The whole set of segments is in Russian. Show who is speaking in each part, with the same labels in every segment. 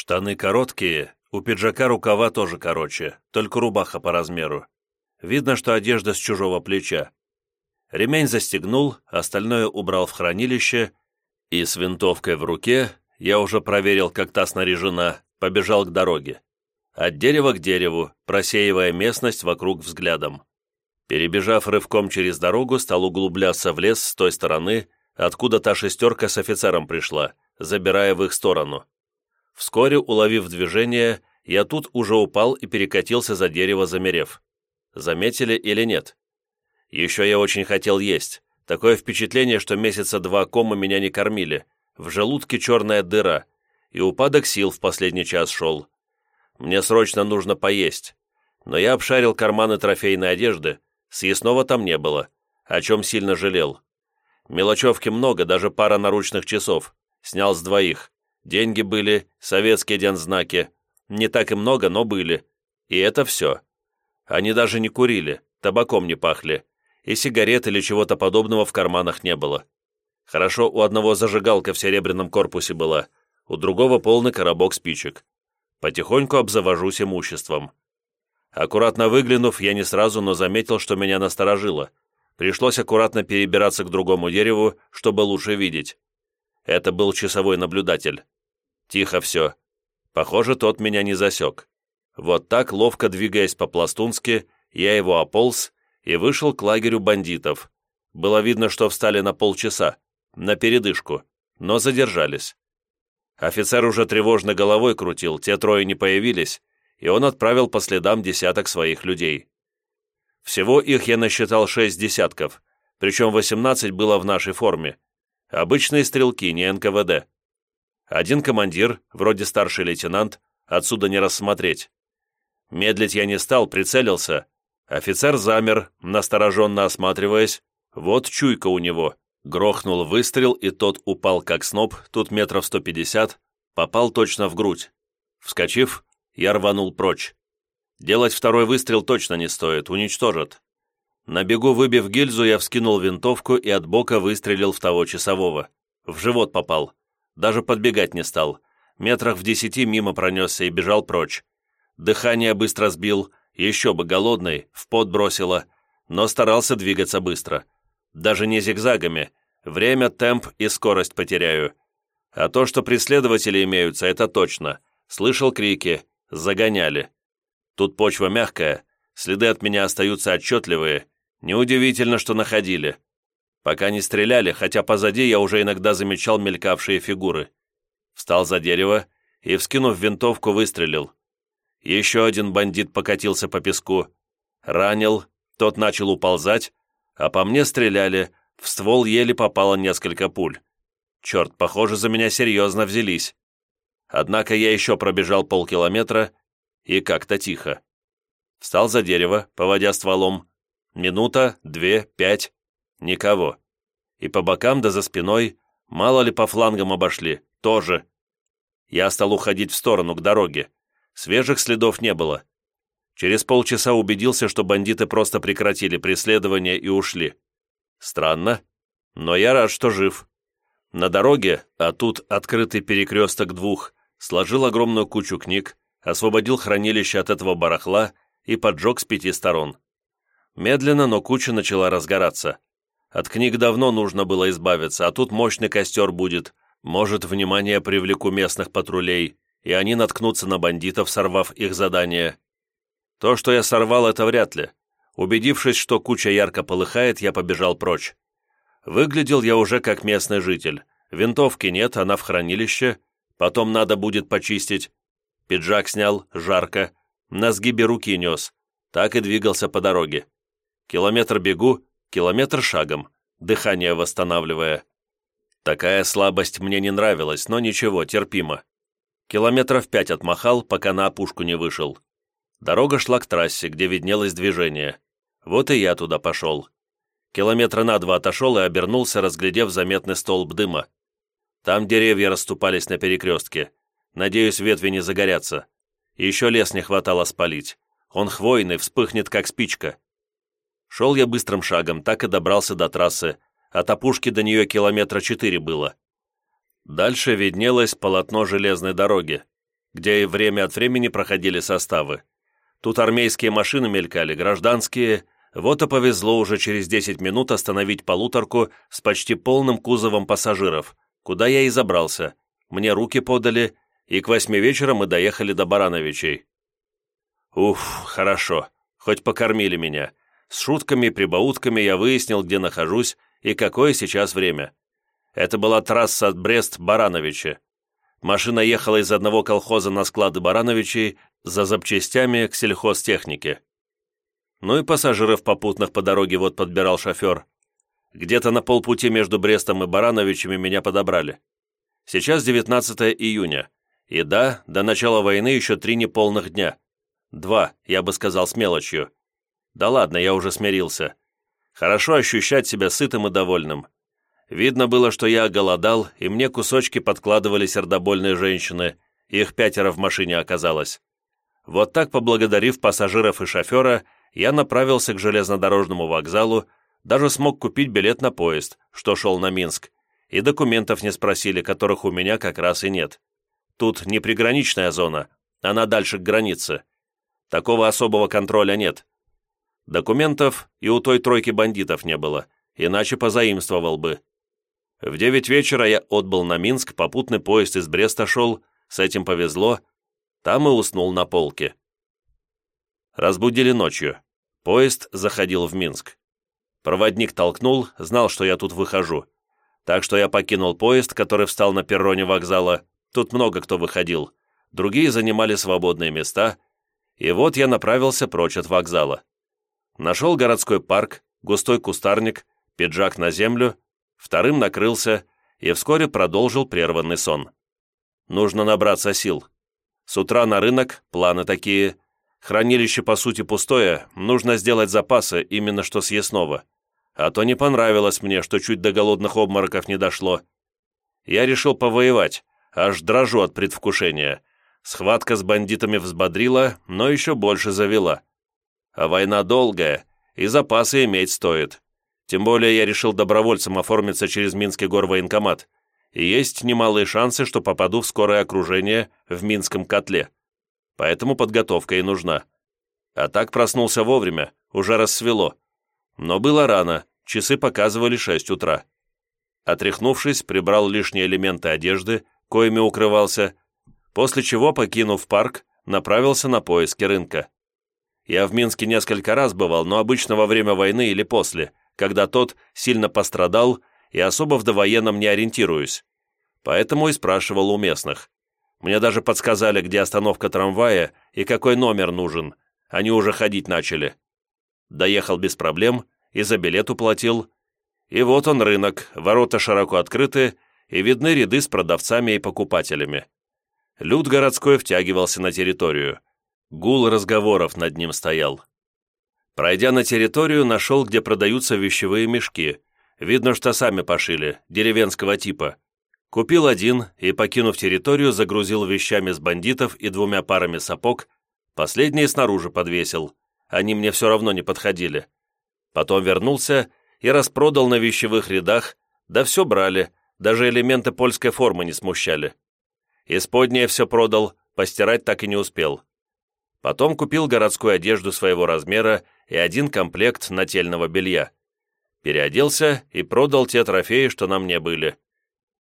Speaker 1: Штаны короткие, у пиджака рукава тоже короче, только рубаха по размеру. Видно, что одежда с чужого плеча. Ремень застегнул, остальное убрал в хранилище, и с винтовкой в руке, я уже проверил, как та снаряжена, побежал к дороге. От дерева к дереву, просеивая местность вокруг взглядом. Перебежав рывком через дорогу, стал углубляться в лес с той стороны, откуда та шестерка с офицером пришла, забирая в их сторону. Вскоре, уловив движение, я тут уже упал и перекатился за дерево, замерев. Заметили или нет? Еще я очень хотел есть. Такое впечатление, что месяца два кома меня не кормили. В желудке черная дыра. И упадок сил в последний час шел. Мне срочно нужно поесть. Но я обшарил карманы трофейной одежды. Съестного там не было, о чем сильно жалел. Мелочевки много, даже пара наручных часов. Снял с двоих. Деньги были, советские дензнаки. Не так и много, но были. И это все. Они даже не курили, табаком не пахли. И сигарет или чего-то подобного в карманах не было. Хорошо, у одного зажигалка в серебряном корпусе была, у другого полный коробок спичек. Потихоньку обзавожусь имуществом. Аккуратно выглянув, я не сразу, но заметил, что меня насторожило. Пришлось аккуратно перебираться к другому дереву, чтобы лучше видеть. Это был часовой наблюдатель. Тихо все. Похоже, тот меня не засек. Вот так, ловко двигаясь по-пластунски, я его ополз и вышел к лагерю бандитов. Было видно, что встали на полчаса, на передышку, но задержались. Офицер уже тревожно головой крутил, те трое не появились, и он отправил по следам десяток своих людей. Всего их я насчитал шесть десятков, причем восемнадцать было в нашей форме. Обычные стрелки, не НКВД. Один командир, вроде старший лейтенант, отсюда не рассмотреть. Медлить я не стал, прицелился. Офицер замер, настороженно осматриваясь. Вот чуйка у него. Грохнул выстрел, и тот упал как сноб, тут метров сто пятьдесят, попал точно в грудь. Вскочив, я рванул прочь. Делать второй выстрел точно не стоит, уничтожат. На бегу выбив гильзу, я вскинул винтовку и от бока выстрелил в того часового. В живот попал. Даже подбегать не стал. Метрах в десяти мимо пронесся и бежал прочь. Дыхание быстро сбил, еще бы голодный, в пот бросило, но старался двигаться быстро. Даже не зигзагами. Время, темп и скорость потеряю. А то, что преследователи имеются, это точно. Слышал крики, Загоняли. Тут почва мягкая, следы от меня остаются отчетливые. Неудивительно, что находили. Пока не стреляли, хотя позади я уже иногда замечал мелькавшие фигуры. Встал за дерево и, вскинув винтовку, выстрелил. Еще один бандит покатился по песку. Ранил, тот начал уползать, а по мне стреляли, в ствол еле попало несколько пуль. Черт, похоже, за меня серьезно взялись. Однако я еще пробежал полкилометра и как-то тихо. Встал за дерево, поводя стволом. Минута, две, пять. Никого. И по бокам да за спиной, мало ли по флангам обошли, тоже. Я стал уходить в сторону, к дороге. Свежих следов не было. Через полчаса убедился, что бандиты просто прекратили преследование и ушли. Странно, но я рад, что жив. На дороге, а тут открытый перекресток двух, сложил огромную кучу книг, освободил хранилище от этого барахла и поджег с пяти сторон. Медленно, но куча начала разгораться. От книг давно нужно было избавиться, а тут мощный костер будет, может, внимание привлеку местных патрулей, и они наткнутся на бандитов, сорвав их задание. То, что я сорвал, это вряд ли. Убедившись, что куча ярко полыхает, я побежал прочь. Выглядел я уже как местный житель. Винтовки нет, она в хранилище, Потом надо будет почистить. Пиджак снял, жарко. На сгибе руки нес. Так и двигался по дороге. Километр бегу, километр шагом, дыхание восстанавливая. Такая слабость мне не нравилась, но ничего, терпимо. Километров пять отмахал, пока на опушку не вышел. Дорога шла к трассе, где виднелось движение. Вот и я туда пошел. Километра на два отошел и обернулся, разглядев заметный столб дыма. Там деревья расступались на перекрестке. Надеюсь, ветви не загорятся. Еще лес не хватало спалить. Он хвойный, вспыхнет, как спичка. Шел я быстрым шагом, так и добрался до трассы. От опушки до нее километра четыре было. Дальше виднелось полотно железной дороги. где время от времени проходили составы. Тут армейские машины мелькали, гражданские. Вот и повезло уже через 10 минут остановить полуторку с почти полным кузовом пассажиров, куда я и забрался. Мне руки подали, и к восьми вечера мы доехали до Барановичей. Уф, хорошо, хоть покормили меня. С шутками и прибаутками я выяснил, где нахожусь и какое сейчас время. Это была трасса от Брест-Барановичи. Машина ехала из одного колхоза на склады Барановичей за запчастями к сельхозтехнике. Ну и пассажиров попутных по дороге вот подбирал шофер. Где-то на полпути между Брестом и Барановичами меня подобрали. Сейчас 19 июня. И да, до начала войны еще три неполных дня. Два, я бы сказал, с мелочью. Да ладно, я уже смирился. Хорошо ощущать себя сытым и довольным. Видно было, что я голодал, и мне кусочки подкладывали сердобольные женщины, их пятеро в машине оказалось. Вот так, поблагодарив пассажиров и шофера, я направился к железнодорожному вокзалу, даже смог купить билет на поезд, что шел на Минск, и документов не спросили, которых у меня как раз и нет. Тут не приграничная зона, она дальше к границе. Такого особого контроля нет. Документов и у той тройки бандитов не было, иначе позаимствовал бы. В девять вечера я отбыл на Минск, попутный поезд из Бреста шел, с этим повезло, там и уснул на полке. Разбудили ночью. Поезд заходил в Минск. Проводник толкнул, знал, что я тут выхожу. Так что я покинул поезд, который встал на перроне вокзала. Тут много кто выходил. Другие занимали свободные места. И вот я направился прочь от вокзала. Нашел городской парк, густой кустарник, пиджак на землю, вторым накрылся и вскоре продолжил прерванный сон. Нужно набраться сил. С утра на рынок, планы такие. Хранилище, по сути, пустое, нужно сделать запасы, именно что съестного. А то не понравилось мне, что чуть до голодных обмороков не дошло. Я решил повоевать, аж дрожу от предвкушения. Схватка с бандитами взбодрила, но еще больше завела. А война долгая, и запасы иметь стоит. Тем более я решил добровольцем оформиться через Минский горвоенкомат, и есть немалые шансы, что попаду в скорое окружение в Минском котле. Поэтому подготовка и нужна. А так проснулся вовремя, уже рассвело. Но было рано, часы показывали 6 утра. Отряхнувшись, прибрал лишние элементы одежды, коими укрывался, после чего, покинув парк, направился на поиски рынка. Я в Минске несколько раз бывал, но обычно во время войны или после, когда тот сильно пострадал и особо в довоенном не ориентируюсь. Поэтому и спрашивал у местных. Мне даже подсказали, где остановка трамвая и какой номер нужен. Они уже ходить начали. Доехал без проблем и за билет уплатил. И вот он рынок, ворота широко открыты, и видны ряды с продавцами и покупателями. Люд городской втягивался на территорию. Гул разговоров над ним стоял. Пройдя на территорию, нашел, где продаются вещевые мешки. Видно, что сами пошили, деревенского типа. Купил один и, покинув территорию, загрузил вещами с бандитов и двумя парами сапог, последние снаружи подвесил. Они мне все равно не подходили. Потом вернулся и распродал на вещевых рядах, да все брали, даже элементы польской формы не смущали. Исподнее все продал, постирать так и не успел. Потом купил городскую одежду своего размера и один комплект нательного белья. Переоделся и продал те трофеи, что на мне были.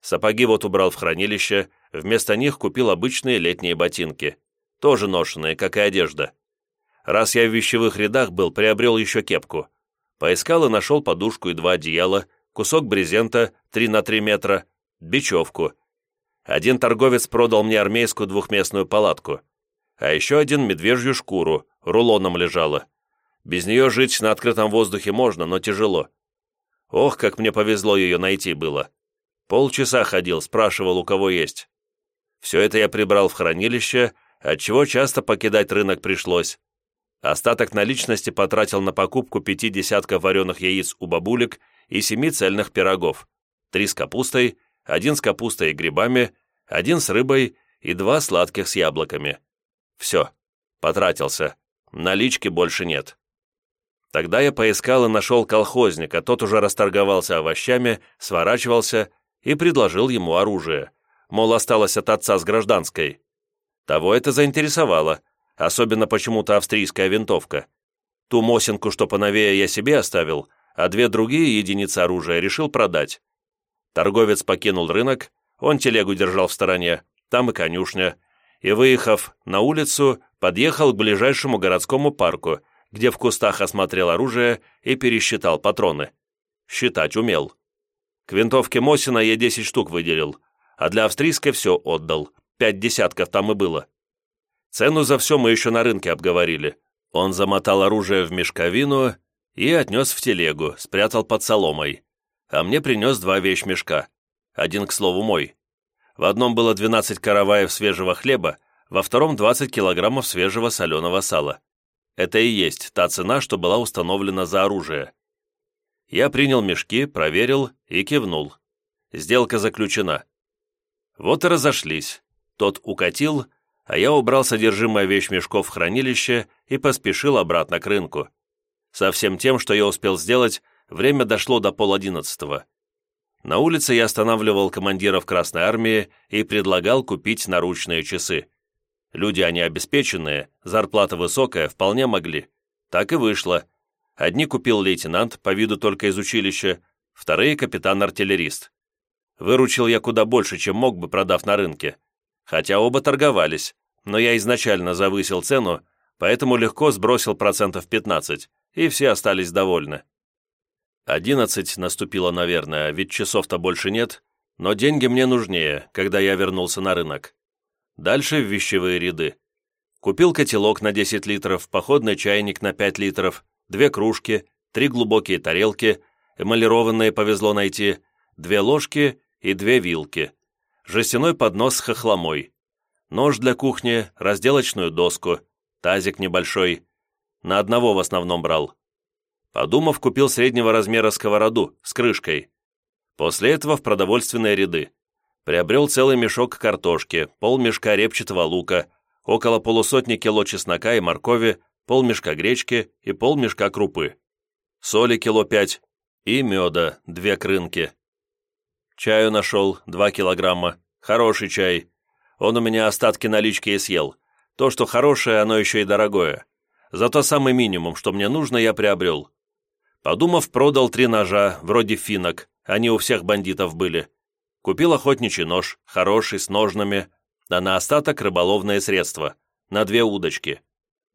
Speaker 1: Сапоги вот убрал в хранилище, вместо них купил обычные летние ботинки, тоже ношенные, как и одежда. Раз я в вещевых рядах был, приобрел еще кепку. Поискал и нашел подушку и два одеяла, кусок брезента 3 на 3 метра, бечевку. Один торговец продал мне армейскую двухместную палатку, а еще один медвежью шкуру, рулоном лежала. Без нее жить на открытом воздухе можно, но тяжело. Ох, как мне повезло ее найти было. Полчаса ходил, спрашивал, у кого есть. Все это я прибрал в хранилище, отчего часто покидать рынок пришлось. Остаток наличности потратил на покупку пяти десятков вареных яиц у бабулек и семи цельных пирогов. Три с капустой, один с капустой и грибами, один с рыбой и два сладких с яблоками. Все, потратился. Налички больше нет. Тогда я поискал и нашел колхозника, тот уже расторговался овощами, сворачивался и предложил ему оружие. Мол, осталось от отца с гражданской. Того это заинтересовало, особенно почему-то австрийская винтовка. Ту Мосинку, что поновее, я себе оставил, а две другие единицы оружия решил продать. Торговец покинул рынок, он телегу держал в стороне, там и конюшня, и, выехав на улицу, подъехал к ближайшему городскому парку, где в кустах осмотрел оружие и пересчитал патроны. Считать умел. К винтовке Мосина я 10 штук выделил, а для австрийской все отдал, пять десятков там и было. Цену за все мы еще на рынке обговорили. Он замотал оружие в мешковину и отнес в телегу, спрятал под соломой. А мне принес два вещмешка. Один, к слову, мой. В одном было 12 караваев свежего хлеба, во втором 20 килограммов свежего соленого сала. Это и есть та цена, что была установлена за оружие. Я принял мешки, проверил и кивнул. Сделка заключена. Вот и разошлись. Тот укатил, а я убрал содержимое вещмешков в хранилище и поспешил обратно к рынку. Со всем тем, что я успел сделать, время дошло до полодиннадцатого. На улице я останавливал командиров Красной Армии и предлагал купить наручные часы. Люди они обеспеченные, зарплата высокая, вполне могли. Так и вышло. Одни купил лейтенант, по виду только из училища, вторые — капитан-артиллерист. Выручил я куда больше, чем мог бы, продав на рынке. Хотя оба торговались, но я изначально завысил цену, поэтому легко сбросил процентов 15, и все остались довольны. Одиннадцать наступило, наверное, ведь часов-то больше нет, но деньги мне нужнее, когда я вернулся на рынок. Дальше в вещевые ряды. Купил котелок на 10 литров, походный чайник на 5 литров, две кружки, три глубокие тарелки, эмалированные повезло найти, две ложки и две вилки, жестяной поднос с хохломой, нож для кухни, разделочную доску, тазик небольшой. На одного в основном брал. Подумав, купил среднего размера сковороду с крышкой. После этого в продовольственные ряды. Приобрел целый мешок картошки, полмешка репчатого лука, около полусотни кило чеснока и моркови, полмешка гречки и полмешка крупы, соли кило пять и меда две крынки. Чаю нашел два килограмма, хороший чай. Он у меня остатки налички и съел. То, что хорошее, оно еще и дорогое. Зато самый минимум, что мне нужно, я приобрел. Подумав, продал три ножа, вроде финок, они у всех бандитов были. Купил охотничий нож, хороший, с ножнами, а на остаток рыболовные средства, на две удочки.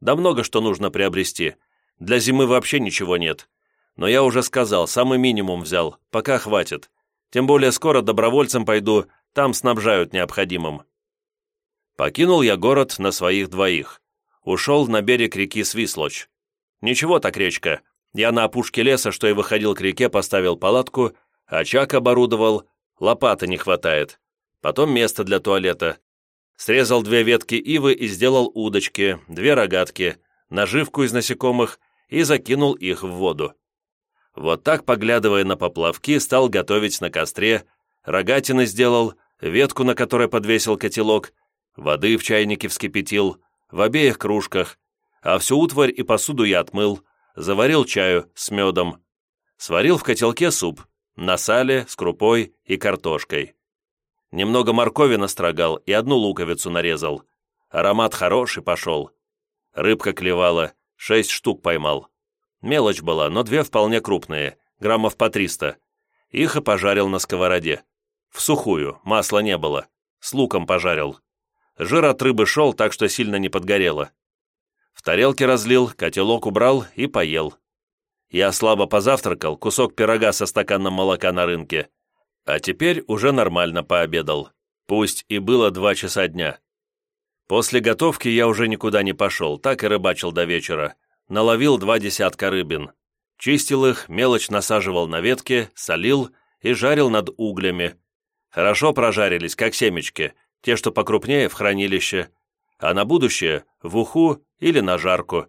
Speaker 1: Да много что нужно приобрести. Для зимы вообще ничего нет. Но я уже сказал, самый минимум взял, пока хватит. Тем более скоро добровольцем пойду, там снабжают необходимым. Покинул я город на своих двоих. Ушел на берег реки Свислочь. Ничего так речка. Я на опушке леса, что и выходил к реке, поставил палатку, очаг оборудовал, лопаты не хватает. Потом место для туалета. Срезал две ветки ивы и сделал удочки, две рогатки, наживку из насекомых и закинул их в воду. Вот так, поглядывая на поплавки, стал готовить на костре, рогатины сделал, ветку, на которой подвесил котелок, воды в чайнике вскипятил, в обеих кружках, а всю утварь и посуду я отмыл, заварил чаю с медом, сварил в котелке суп, на сале, с крупой и картошкой. Немного моркови настрогал и одну луковицу нарезал. Аромат хороший пошел. Рыбка клевала, шесть штук поймал. Мелочь была, но две вполне крупные, граммов по триста. Их и пожарил на сковороде. В сухую, масла не было. С луком пожарил. Жир от рыбы шел, так что сильно не подгорело. В тарелке разлил, котелок убрал и поел. Я слабо позавтракал, кусок пирога со стаканом молока на рынке. А теперь уже нормально пообедал. Пусть и было два часа дня. После готовки я уже никуда не пошел, так и рыбачил до вечера. Наловил два десятка рыбин. Чистил их, мелочь насаживал на ветки, солил и жарил над углями. Хорошо прожарились, как семечки, те, что покрупнее, в хранилище, а на будущее – в уху или на жарку.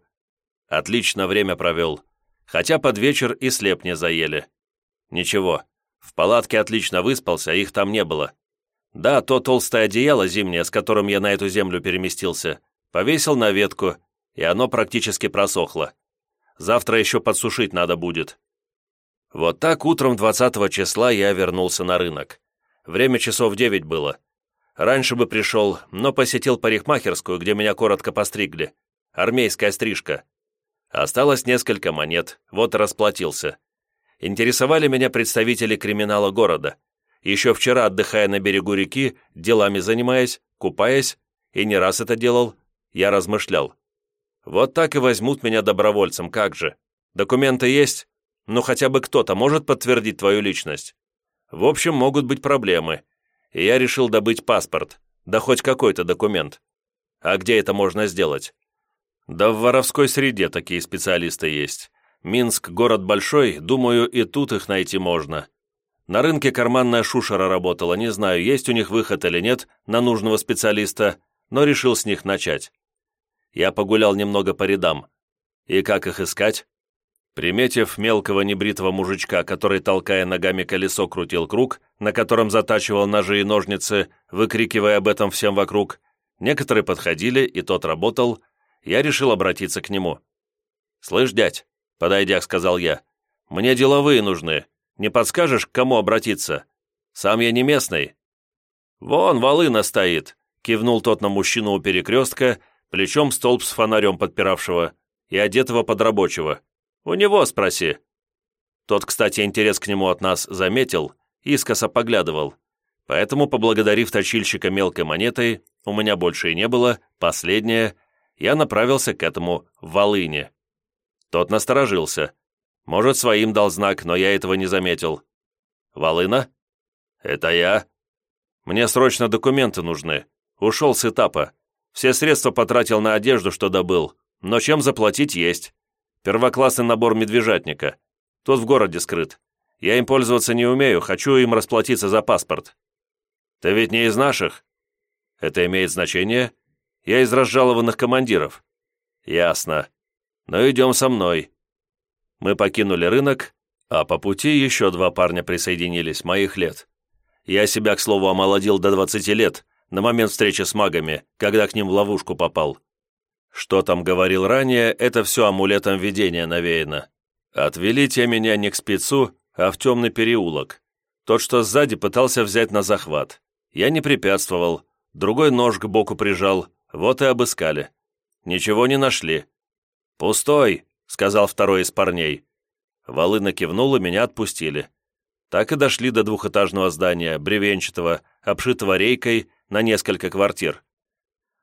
Speaker 1: Отлично время провел, хотя под вечер и слеп не заели. Ничего, в палатке отлично выспался, их там не было. Да, то толстое одеяло зимнее, с которым я на эту землю переместился, повесил на ветку, и оно практически просохло. Завтра еще подсушить надо будет. Вот так утром 20 числа я вернулся на рынок. Время часов девять было. Раньше бы пришел, но посетил парикмахерскую, где меня коротко постригли. Армейская стрижка. Осталось несколько монет, вот расплатился. Интересовали меня представители криминала города. Еще вчера, отдыхая на берегу реки, делами занимаясь, купаясь, и не раз это делал, я размышлял. Вот так и возьмут меня добровольцем, как же. Документы есть? Ну, хотя бы кто-то может подтвердить твою личность? В общем, могут быть проблемы, и я решил добыть паспорт, да хоть какой-то документ. А где это можно сделать? Да в воровской среде такие специалисты есть. Минск – город большой, думаю, и тут их найти можно. На рынке карманная шушера работала, не знаю, есть у них выход или нет на нужного специалиста, но решил с них начать. Я погулял немного по рядам. И как их искать? Приметив мелкого небритого мужичка, который, толкая ногами колесо, крутил круг, на котором затачивал ножи и ножницы, выкрикивая об этом всем вокруг, некоторые подходили, и тот работал, я решил обратиться к нему. «Слышь, дядь», — подойдя, сказал я, — «мне деловые нужны. Не подскажешь, к кому обратиться? Сам я не местный». «Вон, волына стоит», — кивнул тот на мужчину у перекрестка, плечом столб с фонарем подпиравшего и одетого под рабочего. У него спроси». Тот, кстати, интерес к нему от нас заметил, искоса поглядывал. Поэтому, поблагодарив точильщика мелкой монетой, у меня больше и не было, последнее, я направился к этому волыне. Тот насторожился. Может, своим дал знак, но я этого не заметил. «Волына?» «Это я». «Мне срочно документы нужны. Ушел с этапа. Все средства потратил на одежду, что добыл, но чем заплатить есть. Первоклассный набор медвежатника. Тот в городе скрыт. Я им пользоваться не умею, хочу им расплатиться за паспорт. Ты ведь не из наших? Это имеет значение? Я из разжалованных командиров. Ясно. Но идем со мной. Мы покинули рынок, а по пути еще два парня присоединились, моих лет. Я себя, к слову, омолодил до 20 лет, на момент встречи с магами, когда к ним в ловушку попал. Что там говорил ранее, это все амулетом видения навеяно. Отвели те меня не к спецу, а в темный переулок. Тот, что сзади, пытался взять на захват. Я не препятствовал, другой нож к боку прижал, вот и обыскали. Ничего не нашли. «Пустой», — сказал второй из парней. Волына кивнул, и меня отпустили. Так и дошли до двухэтажного здания, бревенчатого, обшитого рейкой на несколько квартир.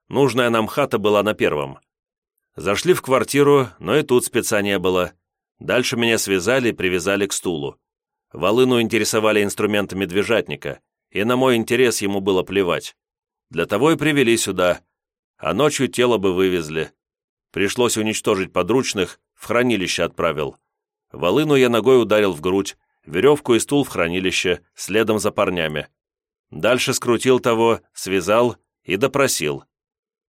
Speaker 1: Нужная нам хата была на первом. Зашли в квартиру, но и тут спеца не было. Дальше меня связали и привязали к стулу. Волыну интересовали инструменты медвежатника, и на мой интерес ему было плевать. Для того и привели сюда, а ночью тело бы вывезли. Пришлось уничтожить подручных, в хранилище отправил. Волыну я ногой ударил в грудь, веревку и стул в хранилище, следом за парнями. Дальше скрутил того, связал и допросил.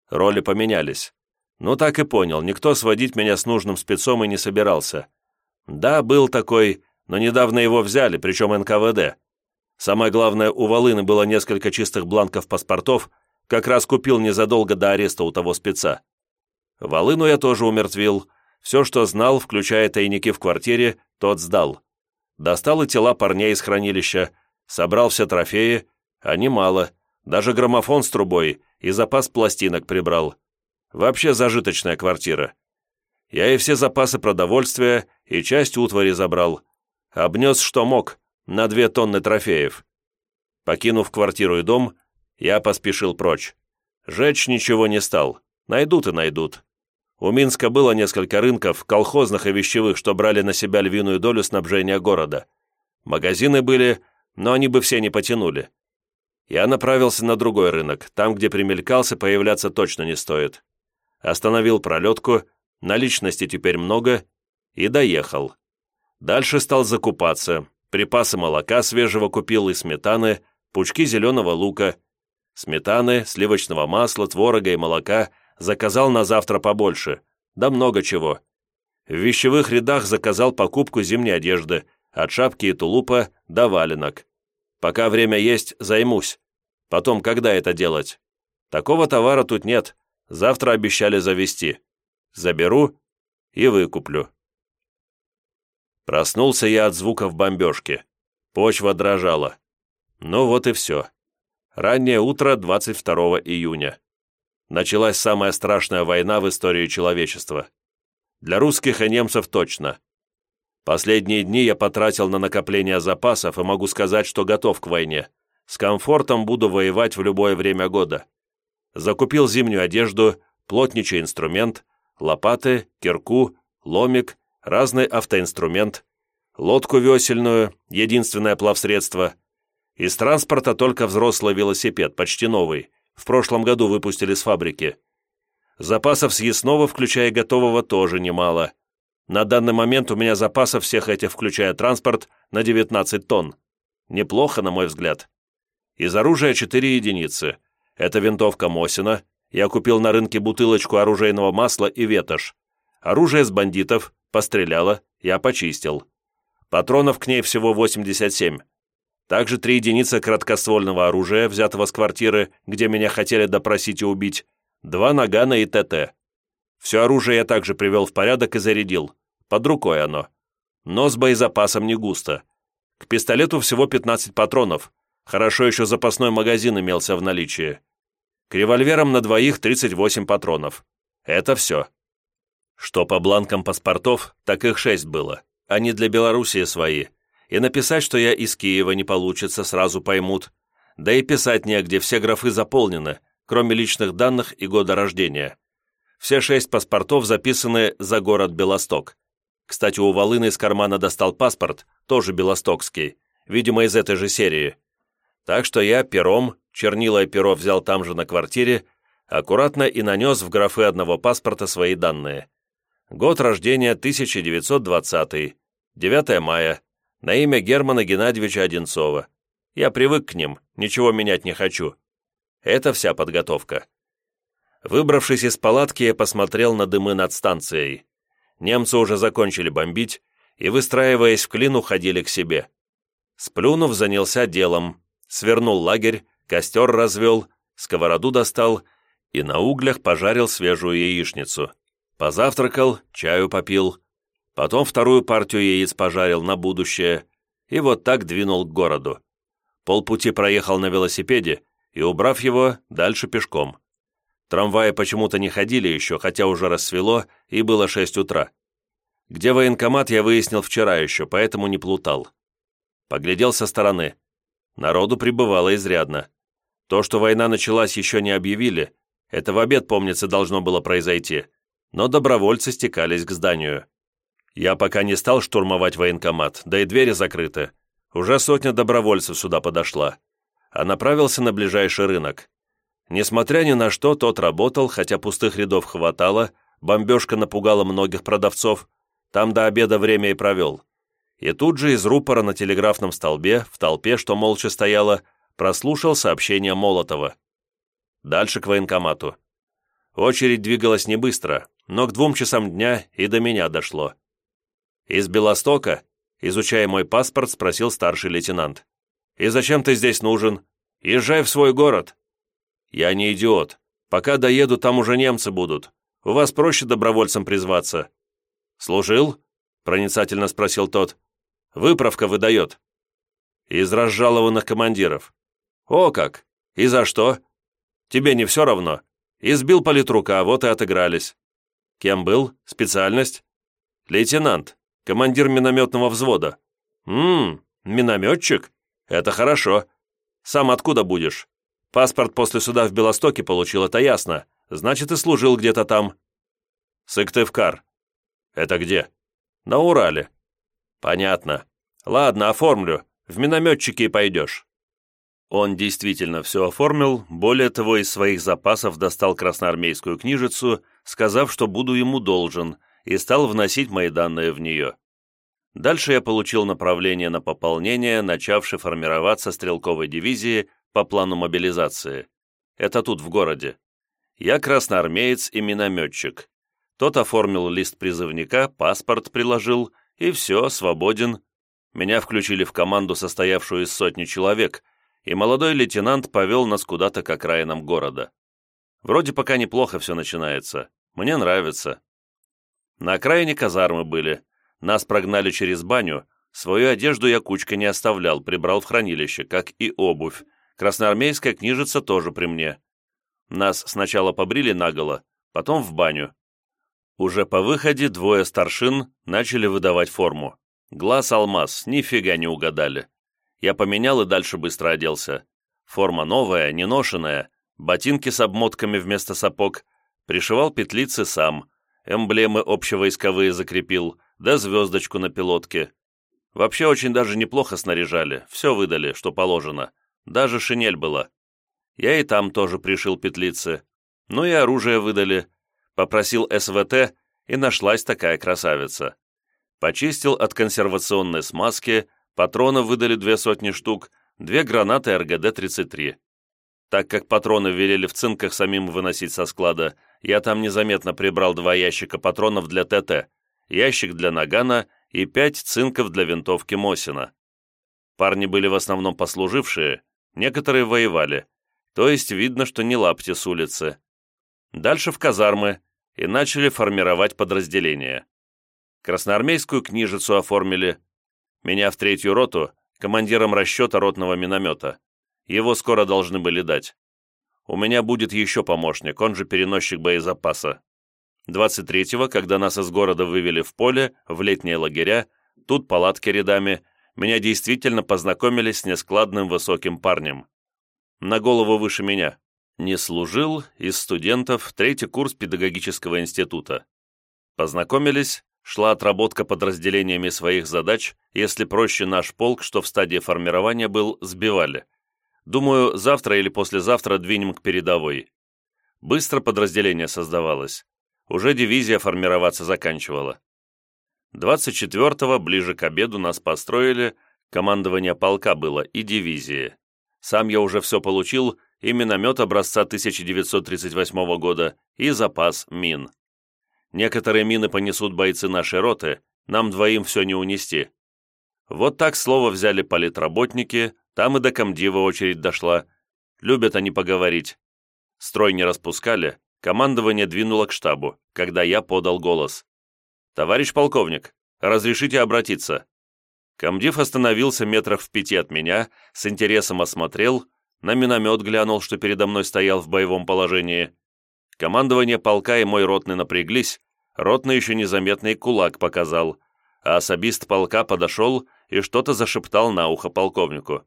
Speaker 1: Роли поменялись. Ну так и понял, никто сводить меня с нужным спецом и не собирался. Да, был такой, но недавно его взяли, причем НКВД. Самое главное, у Волыны было несколько чистых бланков паспортов, как раз купил незадолго до ареста у того спеца. Волыну я тоже умертвил. Все, что знал, включая тайники в квартире, тот сдал. Достал и тела парней из хранилища, собрал все трофеи, а немало, даже граммофон с трубой и запас пластинок прибрал. Вообще зажиточная квартира. Я и все запасы продовольствия, и часть утвари забрал. Обнес, что мог, на две тонны трофеев. Покинув квартиру и дом, я поспешил прочь. Жечь ничего не стал. Найдут и найдут. У Минска было несколько рынков, колхозных и вещевых, что брали на себя львиную долю снабжения города. Магазины были, но они бы все не потянули. Я направился на другой рынок, там, где примелькался, появляться точно не стоит. Остановил пролетку, наличности теперь много, и доехал. Дальше стал закупаться, припасы молока свежего купил и сметаны, пучки зеленого лука, сметаны, сливочного масла, творога и молока заказал на завтра побольше, да много чего. В вещевых рядах заказал покупку зимней одежды, от шапки и тулупа до валенок. Пока время есть, займусь. Потом, когда это делать? Такого товара тут нет. Завтра обещали завести. Заберу и выкуплю. Проснулся я от звуков бомбежки. Почва дрожала. Ну вот и все. Раннее утро 22 июня. Началась самая страшная война в истории человечества. Для русских и немцев точно. Последние дни я потратил на накопление запасов и могу сказать, что готов к войне. С комфортом буду воевать в любое время года. Закупил зимнюю одежду, плотничий инструмент, лопаты, кирку, ломик, разный автоинструмент, лодку весельную, единственное плавсредство. Из транспорта только взрослый велосипед, почти новый, в прошлом году выпустили с фабрики. Запасов съестного, включая готового, тоже немало. На данный момент у меня запасов всех этих, включая транспорт, на 19 тонн. Неплохо, на мой взгляд. Из оружия 4 единицы. Это винтовка Мосина. Я купил на рынке бутылочку оружейного масла и ветошь. Оружие с бандитов, постреляла, я почистил. Патронов к ней всего 87. Также три единицы краткоствольного оружия, взятого с квартиры, где меня хотели допросить и убить, два нагана и ТТ. Все оружие я также привел в порядок и зарядил. Под рукой оно. Но с боезапасом не густо. К пистолету всего 15 патронов. Хорошо еще запасной магазин имелся в наличии. К револьверам на двоих 38 патронов. Это все. Что по бланкам паспортов, так их шесть было. Они для Белоруссии свои и написать, что я из Киева не получится, сразу поймут. Да и писать негде, все графы заполнены, кроме личных данных и года рождения. Все шесть паспортов записаны за город Белосток. Кстати, у Волыны из кармана достал паспорт, тоже белостокский, видимо, из этой же серии. Так что я пером, чернила и перо взял там же на квартире, аккуратно и нанес в графы одного паспорта свои данные. Год рождения 1920, 9 мая, на имя Германа Геннадьевича Одинцова. Я привык к ним, ничего менять не хочу. Это вся подготовка. Выбравшись из палатки, я посмотрел на дымы над станцией. Немцы уже закончили бомбить и, выстраиваясь в клин, уходили к себе. Сплюнув, занялся делом, свернул лагерь, костер развел, сковороду достал и на углях пожарил свежую яичницу. Позавтракал, чаю попил, Потом вторую партию яиц пожарил на будущее и вот так двинул к городу. Полпути проехал на велосипеде и, убрав его, дальше пешком. Трамваи почему-то не ходили еще, хотя уже рассвело и было 6 утра. Где военкомат, я выяснил вчера еще, поэтому не плутал. Поглядел со стороны. Народу прибывало изрядно. То, что война началась, еще не объявили. Это в обед, помнится, должно было произойти. Но добровольцы стекались к зданию. Я пока не стал штурмовать военкомат, да и двери закрыты. Уже сотня добровольцев сюда подошла. А направился на ближайший рынок. Несмотря ни на что, тот работал, хотя пустых рядов хватало, бомбежка напугала многих продавцов, там до обеда время и провел. И тут же из рупора на телеграфном столбе, в толпе, что молча стояла, прослушал сообщение Молотова. Дальше к военкомату. Очередь двигалась не быстро, но к двум часам дня и до меня дошло. «Из Белостока?» Изучая мой паспорт, спросил старший лейтенант. «И зачем ты здесь нужен? Езжай в свой город». «Я не идиот. Пока доеду, там уже немцы будут. У вас проще добровольцем призваться». «Служил?» — проницательно спросил тот. «Выправка выдает». «Из разжалованных командиров». «О как! И за что?» «Тебе не все равно. Избил политрука, вот и отыгрались». «Кем был? Специальность?» «Лейтенант командир минометного взвода. Ммм, минометчик? Это хорошо. Сам откуда будешь? Паспорт после суда в Белостоке получил, это ясно. Значит, и служил где-то там. Сыктывкар. Это где? На Урале. Понятно. Ладно, оформлю. В минометчики и пойдешь. Он действительно все оформил, более того, из своих запасов достал красноармейскую книжицу, сказав, что буду ему должен – и стал вносить мои данные в нее. Дальше я получил направление на пополнение, начавшей формироваться стрелковой дивизии по плану мобилизации. Это тут, в городе. Я красноармеец и минометчик. Тот оформил лист призывника, паспорт приложил, и все, свободен. Меня включили в команду, состоявшую из сотни человек, и молодой лейтенант повел нас куда-то к окраинам города. Вроде пока неплохо все начинается. Мне нравится. На окраине казармы были. Нас прогнали через баню. Свою одежду я кучкой не оставлял, прибрал в хранилище, как и обувь. Красноармейская книжица тоже при мне. Нас сначала побрили наголо, потом в баню. Уже по выходе двое старшин начали выдавать форму. Глаз алмаз, нифига не угадали. Я поменял и дальше быстро оделся. Форма новая, неношенная, ботинки с обмотками вместо сапог, пришивал петлицы сам, эмблемы общевойсковые закрепил, да звездочку на пилотке. Вообще очень даже неплохо снаряжали, все выдали, что положено. Даже шинель была. Я и там тоже пришил петлицы. Ну и оружие выдали. Попросил СВТ, и нашлась такая красавица. Почистил от консервационной смазки, патроны выдали две сотни штук, две гранаты РГД-33. Так как патроны велели в цинках самим выносить со склада, я там незаметно прибрал два ящика патронов для ТТ, ящик для нагана и пять цинков для винтовки Мосина. Парни были в основном послужившие, некоторые воевали, то есть видно, что не лапти с улицы. Дальше в казармы и начали формировать подразделения. Красноармейскую книжицу оформили. Меня в третью роту, командиром расчета ротного миномета. Его скоро должны были дать. У меня будет еще помощник, он же переносчик боезапаса. 23-го, когда нас из города вывели в поле, в летние лагеря, тут палатки рядами, меня действительно познакомили с нескладным высоким парнем. На голову выше меня. Не служил, из студентов, третий курс педагогического института. Познакомились, шла отработка подразделениями своих задач, если проще наш полк, что в стадии формирования был, сбивали. Думаю, завтра или послезавтра двинем к передовой. Быстро подразделение создавалось. Уже дивизия формироваться заканчивала. 24-го, ближе к обеду, нас построили, командование полка было и дивизии. Сам я уже все получил, и миномет образца 1938 года, и запас мин. Некоторые мины понесут бойцы нашей роты, нам двоим все не унести. Вот так слово взяли политработники, там и до комдива очередь дошла. Любят они поговорить. Строй не распускали, командование двинуло к штабу, когда я подал голос. «Товарищ полковник, разрешите обратиться?» Комдив остановился метрах в пяти от меня, с интересом осмотрел, на миномет глянул, что передо мной стоял в боевом положении. Командование полка и мой ротный напряглись, ротный еще незаметный кулак показал, а особист полка подошел и что-то зашептал на ухо полковнику.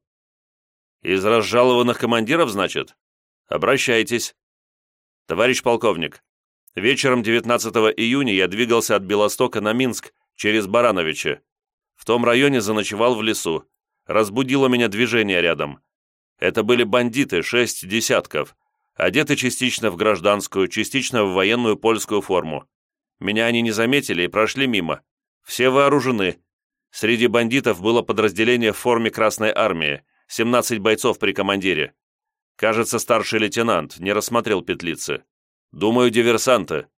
Speaker 1: «Из разжалованных командиров, значит? Обращайтесь». «Товарищ полковник, Вечером 19 июня я двигался от Белостока на Минск через Барановичи. В том районе заночевал в лесу. Разбудило меня движение рядом. Это были бандиты, шесть десятков, одеты частично в гражданскую, частично в военную польскую форму. Меня они не заметили и прошли мимо. Все вооружены. Среди бандитов было подразделение в форме Красной Армии, 17 бойцов при командире. Кажется, старший лейтенант не рассмотрел петлицы. Думаю, диверсанты.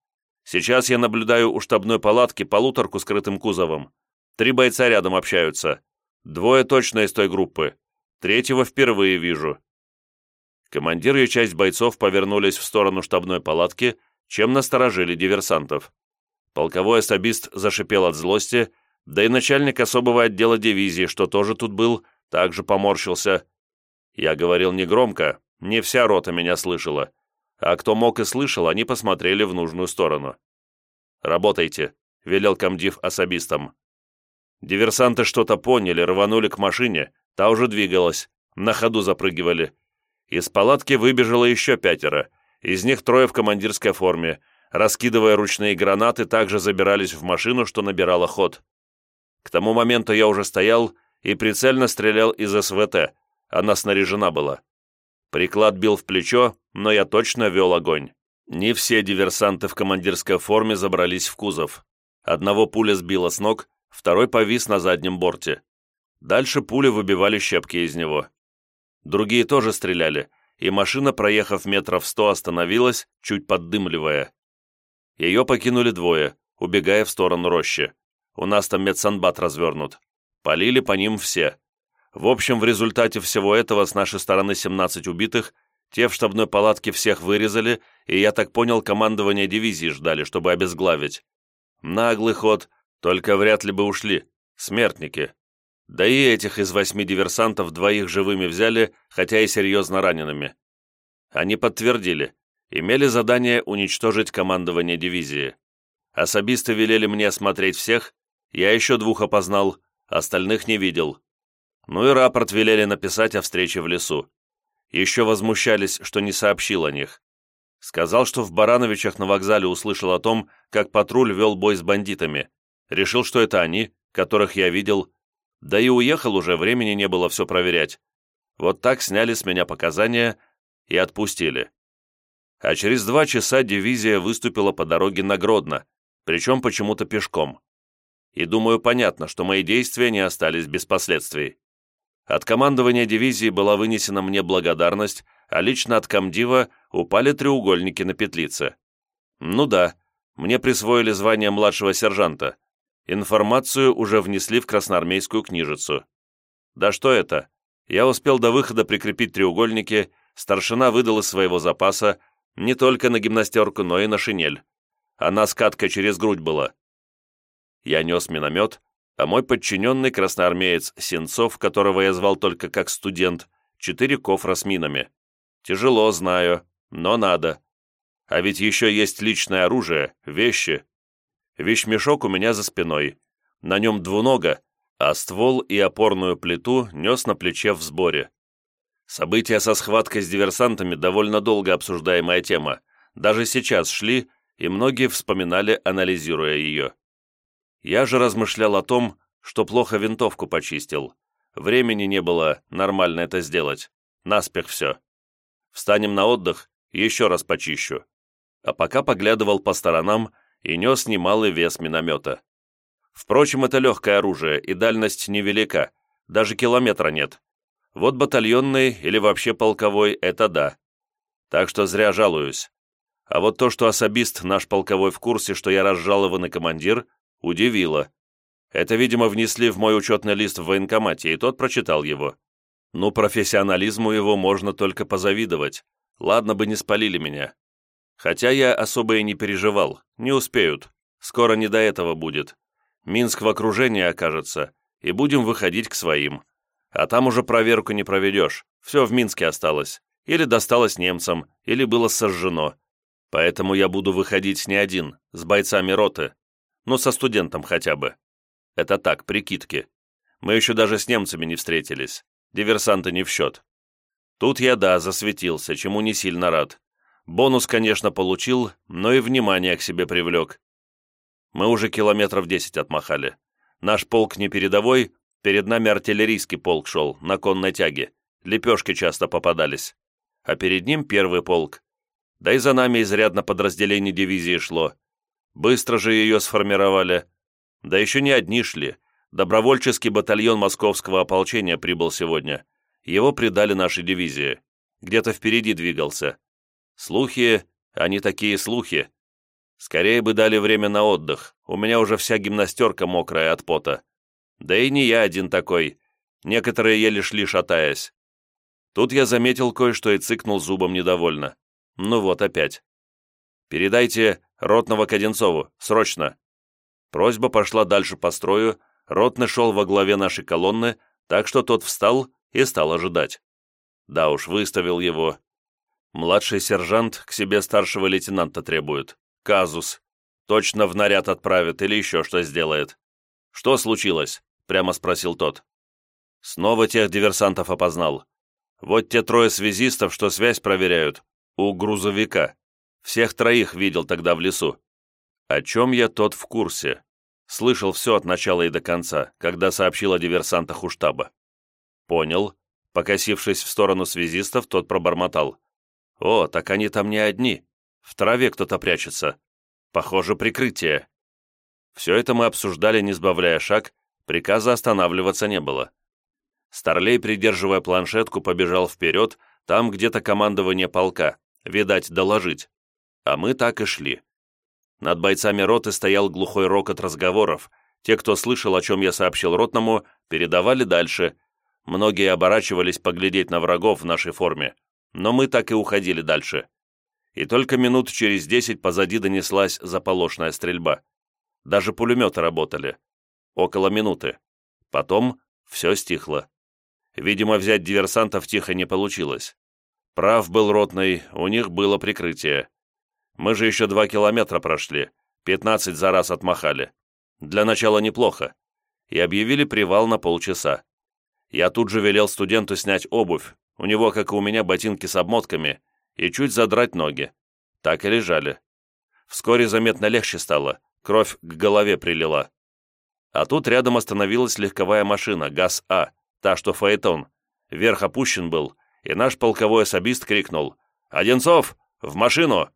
Speaker 1: Сейчас я наблюдаю у штабной палатки полуторку с крытым кузовом. Три бойца рядом общаются. Двое точно из той группы. Третьего впервые вижу. Командир и часть бойцов повернулись в сторону штабной палатки, чем насторожили диверсантов. Полковой особист зашипел от злости, да и начальник особого отдела дивизии, что тоже тут был, также поморщился. Я говорил негромко, не вся рота меня слышала а кто мог и слышал, они посмотрели в нужную сторону. «Работайте», — велел комдив особистам. Диверсанты что-то поняли, рванули к машине, та уже двигалась, на ходу запрыгивали. Из палатки выбежало еще пятеро, из них трое в командирской форме, раскидывая ручные гранаты, также забирались в машину, что набирала ход. К тому моменту я уже стоял и прицельно стрелял из СВТ, она снаряжена была. Приклад бил в плечо, но я точно вел огонь. Не все диверсанты в командирской форме забрались в кузов. Одного пуля сбила с ног, второй повис на заднем борте. Дальше пули выбивали щепки из него. Другие тоже стреляли, и машина, проехав метров сто, остановилась, чуть поддымливая. Ее покинули двое, убегая в сторону рощи. У нас там медсанбат развернут. Полили по ним все. В общем, в результате всего этого с нашей стороны 17 убитых, те в штабной палатке всех вырезали, и, я так понял, командование дивизии ждали, чтобы обезглавить. Наглый ход, только вряд ли бы ушли. Смертники. Да и этих из восьми диверсантов двоих живыми взяли, хотя и серьезно ранеными. Они подтвердили, имели задание уничтожить командование дивизии. Особисты велели мне осмотреть всех, я еще двух опознал, остальных не видел. Ну и рапорт велели написать о встрече в лесу. Еще возмущались, что не сообщил о них. Сказал, что в Барановичах на вокзале услышал о том, как патруль вел бой с бандитами. Решил, что это они, которых я видел. Да и уехал уже, времени не было все проверять. Вот так сняли с меня показания и отпустили. А через два часа дивизия выступила по дороге на Гродно, причем почему-то пешком. И думаю, понятно, что мои действия не остались без последствий. От командования дивизии была вынесена мне благодарность, а лично от комдива упали треугольники на петлице. Ну да, мне присвоили звание младшего сержанта. Информацию уже внесли в красноармейскую книжицу. Да что это? Я успел до выхода прикрепить треугольники, старшина выдал из своего запаса не только на гимнастерку, но и на шинель. Она скатка через грудь была. Я нес миномет, а мой подчиненный красноармеец Сенцов, которого я звал только как студент, четыре кофра с минами. Тяжело, знаю, но надо. А ведь еще есть личное оружие, вещи. Вещмешок у меня за спиной. На нем двунога, а ствол и опорную плиту нес на плече в сборе. События со схваткой с диверсантами довольно долго обсуждаемая тема. Даже сейчас шли, и многие вспоминали, анализируя ее. Я же размышлял о том, что плохо винтовку почистил. Времени не было нормально это сделать. Наспех все. Встанем на отдых, еще раз почищу. А пока поглядывал по сторонам и нес немалый вес миномета. Впрочем, это легкое оружие, и дальность невелика, даже километра нет. Вот батальонный или вообще полковой – это да. Так что зря жалуюсь. А вот то, что особист наш полковой в курсе, что я разжалованный командир, удивило. Это, видимо, внесли в мой учетный лист в военкомате, и тот прочитал его. Ну, профессионализму его можно только позавидовать. Ладно бы не спалили меня. Хотя я особо и не переживал. Не успеют. Скоро не до этого будет. Минск в окружении окажется, и будем выходить к своим. А там уже проверку не проведешь. Все в Минске осталось. Или досталось немцам, или было сожжено. Поэтому я буду выходить не один, с бойцами роты. Ну, со студентом хотя бы. Это так, прикидки. Мы еще даже с немцами не встретились. Диверсанты не в счет. Тут я, да, засветился, чему не сильно рад. Бонус, конечно, получил, но и внимание к себе привлек. Мы уже километров десять отмахали. Наш полк не передовой, перед нами артиллерийский полк шел, на конной тяге. Лепешки часто попадались. А перед ним первый полк. Да и за нами изрядно подразделение дивизии шло. Быстро же ее сформировали. Да еще не одни шли. Добровольческий батальон московского ополчения прибыл сегодня. Его придали нашей дивизии. Где-то впереди двигался. Слухи, они такие слухи. Скорее бы дали время на отдых. У меня уже вся гимнастерка мокрая от пота. Да и не я один такой. Некоторые еле шли, шатаясь. Тут я заметил кое-что и цыкнул зубом недовольно. Ну вот опять. «Передайте ротного к Одинцову, срочно!» Просьба пошла дальше по строю, Ротный шел во главе нашей колонны, так что тот встал и стал ожидать. Да уж, выставил его. Младший сержант к себе старшего лейтенанта требует. Казус. Точно в наряд отправит или еще что сделает. «Что случилось?» — прямо спросил тот. Снова тех диверсантов опознал. Вот те трое связистов, что связь проверяют. У грузовика. Всех троих видел тогда в лесу. О чем я тот в курсе. Слышал все от начала и до конца, когда сообщил о диверсантах у штаба. Понял. Покосившись в сторону связистов, тот пробормотал. «О, так они там не одни. В траве кто-то прячется. Похоже, прикрытие». Все это мы обсуждали, не сбавляя шаг, приказа останавливаться не было. Старлей, придерживая планшетку, побежал вперед, там где-то командование полка, видать, доложить. А мы так и шли. Над бойцами роты стоял глухой рокот разговоров. Те, кто слышал, о чем я сообщил ротному, передавали дальше. Многие оборачивались поглядеть на врагов в нашей форме. Но мы так и уходили дальше. И только минут через десять позади донеслась заполошная стрельба. Даже пулеметы работали. Около минуты. Потом Все стихло. Видимо, взять диверсантов тихо не получилось. Прав был ротный, у них было прикрытие. Мы же еще два километра прошли, пятнадцать за раз отмахали. Для начала неплохо. И объявили привал на полчаса. Я тут же велел студенту снять обувь, у него, как и у меня, ботинки с обмотками, и чуть задрать ноги. Так и лежали. Вскоре заметно легче стало, кровь к голове прилила. А тут рядом остановилась легковая машина, ГАЗ-А, та, что фаэтон. Верх опущен был, и наш полковой особист крикнул «Одинцов, в машину!»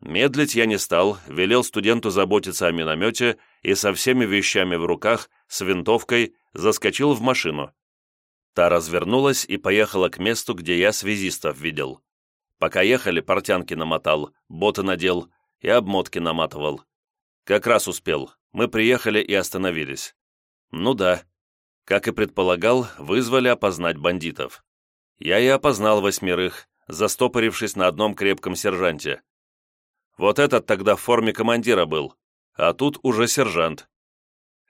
Speaker 1: Медлить я не стал, велел студенту заботиться о миномете и со всеми вещами в руках, с винтовкой, заскочил в машину. Та развернулась и поехала к месту, где я связистов видел. Пока ехали, портянки намотал, боты надел и обмотки наматывал. Как раз успел. Мы приехали и остановились. Ну да. Как и предполагал, вызвали опознать бандитов. Я и опознал восьмерых, застопорившись на одном крепком сержанте. Вот этот тогда в форме командира был, а тут уже сержант.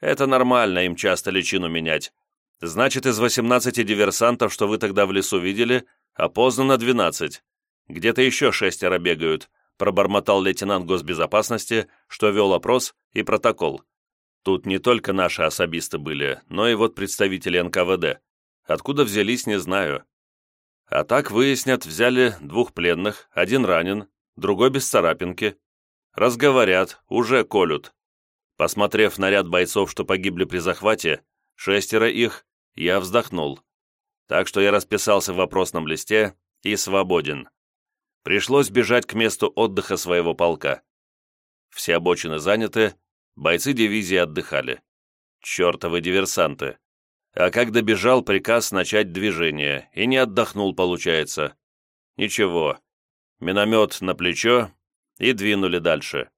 Speaker 1: Это нормально им часто личину менять. Значит, из 18 диверсантов, что вы тогда в лесу видели, опознано 12. Где-то еще шестеро бегают, пробормотал лейтенант госбезопасности, что вел опрос и протокол. Тут не только наши особисты были, но и вот представители НКВД. Откуда взялись, не знаю. А так, выяснят, взяли двух пленных, один ранен, другой без царапинки. Разговорят, уже колют. Посмотрев на ряд бойцов, что погибли при захвате, шестеро их, я вздохнул. Так что я расписался в вопросном листе и свободен. Пришлось бежать к месту отдыха своего полка. Все обочины заняты, бойцы дивизии отдыхали. Чертовы диверсанты. А как добежал приказ начать движение, и не отдохнул, получается. Ничего, миномет на плечо, и двинули дальше.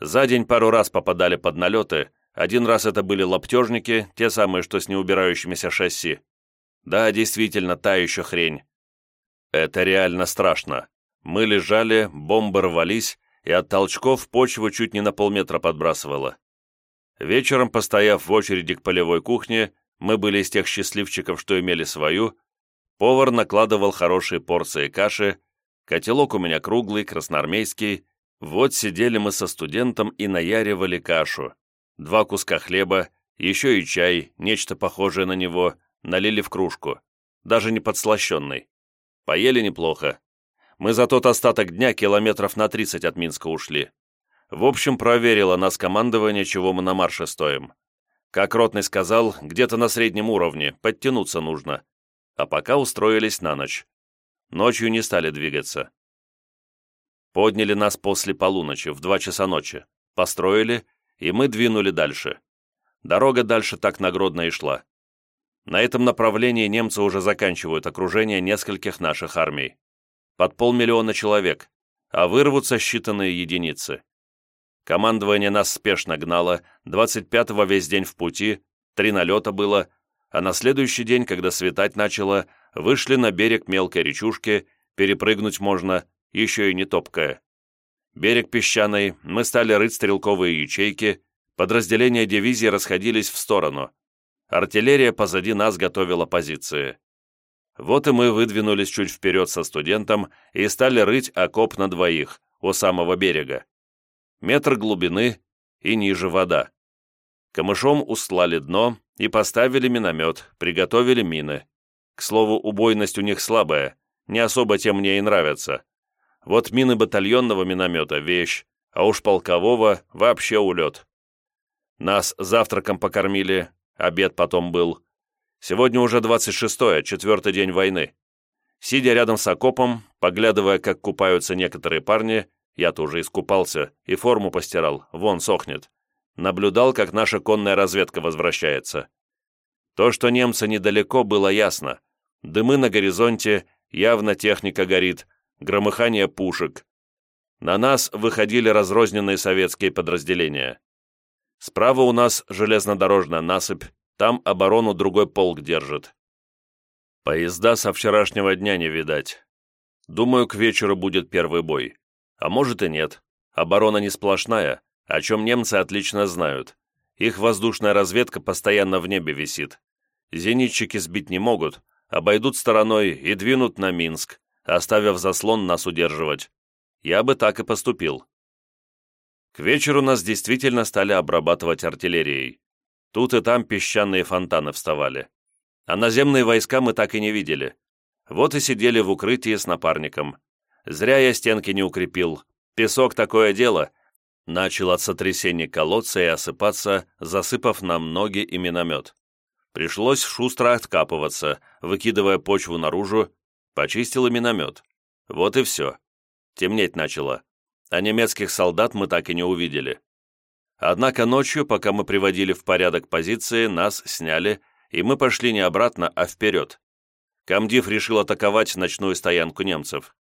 Speaker 1: За день пару раз попадали под налеты, один раз это были лаптежники, те самые, что с неубирающимися шасси. Да, действительно, та еще хрень. Это реально страшно. Мы лежали, бомбы рвались, и от толчков почву чуть не на полметра подбрасывало. Вечером, постояв в очереди к полевой кухне, мы были из тех счастливчиков, что имели свою, повар накладывал хорошие порции каши, Котелок у меня круглый, красноармейский. Вот сидели мы со студентом и наяривали кашу. Два куска хлеба, еще и чай, нечто похожее на него, налили в кружку. Даже не подслащенный. Поели неплохо. Мы за тот остаток дня километров на 30 от Минска ушли. В общем, проверило нас командование, чего мы на марше стоим. Как Ротный сказал, где-то на среднем уровне, подтянуться нужно. А пока устроились на ночь. Ночью не стали двигаться. Подняли нас после полуночи, в два часа ночи. Построили, и мы двинули дальше. Дорога дальше так нагродно и шла. На этом направлении немцы уже заканчивают окружение нескольких наших армий. Под полмиллиона человек, а вырвутся считанные единицы. Командование нас спешно гнало, 25-го весь день в пути, три налета было, а на следующий день, когда светать начало, вышли на берег мелкой речушки, перепрыгнуть можно, еще и не топкая. Берег песчаный, мы стали рыть стрелковые ячейки, подразделения дивизии расходились в сторону. Артиллерия позади нас готовила позиции. Вот и мы выдвинулись чуть вперед со студентом и стали рыть окоп на двоих, у самого берега. Метр глубины и ниже вода. Камышом устлали дно и поставили миномет, приготовили мины. К слову, убойность у них слабая, не особо тем мне и нравятся. Вот мины батальонного миномета — вещь, а уж полкового — вообще улет. Нас завтраком покормили, обед потом был. Сегодня уже 26-е, четвертый день войны. Сидя рядом с окопом, поглядывая, как купаются некоторые парни, я тоже искупался и форму постирал, вон сохнет. Наблюдал, как наша конная разведка возвращается. То, что немцы недалеко, было ясно. Дымы на горизонте, явно техника горит, громыхание пушек. На нас выходили разрозненные советские подразделения. Справа у нас железнодорожная насыпь, там оборону другой полк держит. Поезда со вчерашнего дня не видать. Думаю, к вечеру будет первый бой. А может и нет. Оборона не сплошная, о чем немцы отлично знают. Их воздушная разведка постоянно в небе висит. Зенитчики сбить не могут, обойдут стороной и двинут на Минск, оставив заслон нас удерживать. Я бы так и поступил. К вечеру нас действительно стали обрабатывать артиллерией. Тут и там песчаные фонтаны вставали. А наземные войска мы так и не видели. Вот и сидели в укрытии с напарником. Зря я стенки не укрепил. Песок такое дело. Начал от сотрясения колодца и осыпаться, засыпав нам ноги и миномет. Пришлось шустро откапываться, выкидывая почву наружу, почистил и миномет. Вот и все. Темнеть начало. А немецких солдат мы так и не увидели. Однако ночью, пока мы приводили в порядок позиции, нас сняли, и мы пошли не обратно, а вперед. Камдив решил атаковать ночную стоянку немцев.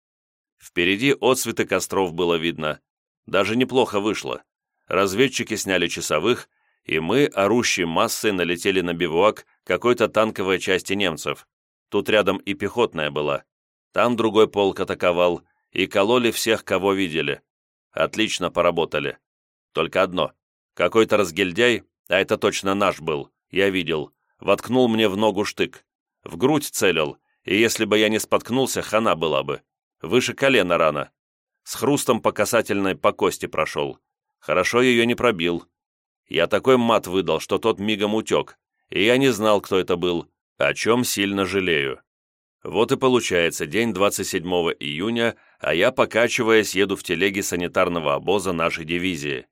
Speaker 1: Впереди отсветы костров было видно. Даже неплохо вышло. Разведчики сняли часовых, и мы, орущей массой, налетели на бивуак какой-то танковой части немцев. Тут рядом и пехотная была. Там другой полк атаковал, и кололи всех, кого видели. Отлично поработали. Только одно. Какой-то разгильдяй, а это точно наш был, я видел, воткнул мне в ногу штык. В грудь целил, и если бы я не споткнулся, хана была бы. Выше колена рана. С хрустом по касательной по кости прошел. Хорошо ее не пробил. Я такой мат выдал, что тот мигом утек, и я не знал, кто это был, о чем сильно жалею. Вот и получается день 27 июня, а я, покачиваясь, еду в телеге санитарного обоза нашей дивизии.